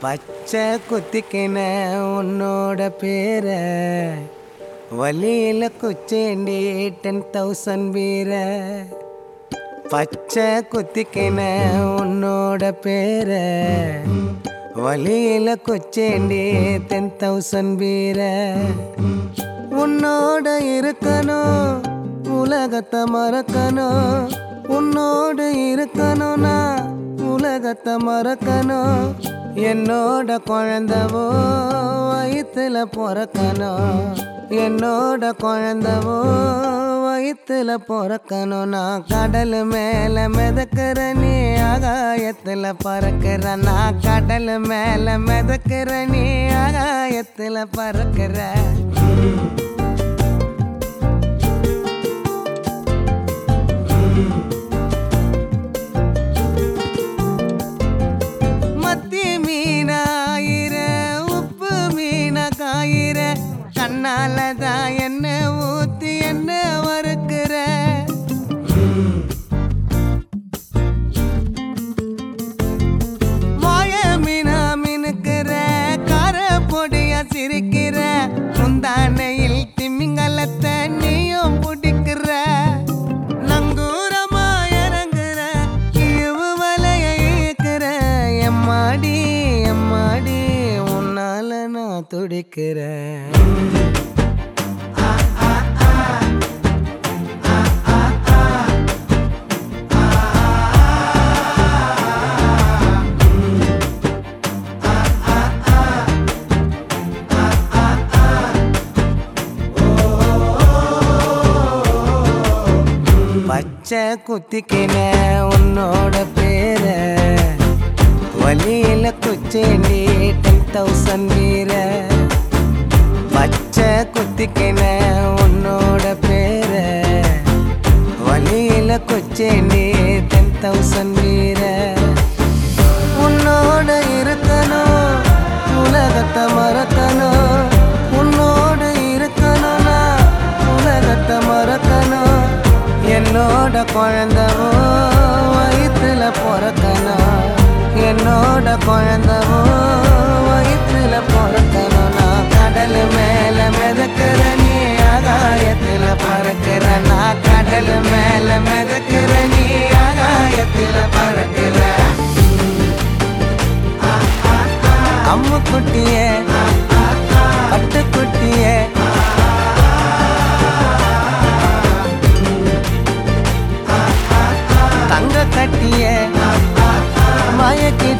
பச்சை குத்திக்கின உன்னோட பேர. வலியில குச்சேண்டி டென் தௌசண்ட் வீர. பச்சை குத்திக்கின உன்னோட பேர. வலியில குச்சேண்டி டென் தௌசண்ட் வீர. உன்னோட இருக்கணும் உலகத்தை மறக்கணும். உன்னோடு இருக்கணும்னா உலகத்தை மறக்கணும். என்னோட குழந்தவோ வயிற்றுல பிறக்கணும் என்னோட குழந்தவோ வயிற்றுல பிறக்கணும் நான் கடல் மேல மிதக்கிற நீ ஆகாயத்துல பறக்கிற. நான் கடல் மேல மிதக்கிற நீ ஆகாயத்துல பறக்கிற. கண்ணால என்ன ஊத்தி துடிக்கிறேன். பச்சை குத்திக்கின உன்னோட பேர. வழியில குச்சேண்டி தௌசண்ட் வீர பச்சை குத்திக்கின உன்னோட பேர. வழியில கொச்சே நீ டென் தௌசண்ட் வீர உன்னோட இருக்கணும் உலகத்தை மறக்கணும். உன்னோட இருக்கணும்னா உலகத்தை மறக்கணும். என்னோட குழந்தவோ வயிற்றுல பிறக்கணும். என்னோட குழந்தவோ பறக்கிற நான் கடல் மேல மிதக்கிற நீ ஆகாயத்துல பறக்கிற. அம்மு குட்டியே பட்டு குட்டியே தங்க கட்டியே மயக்கி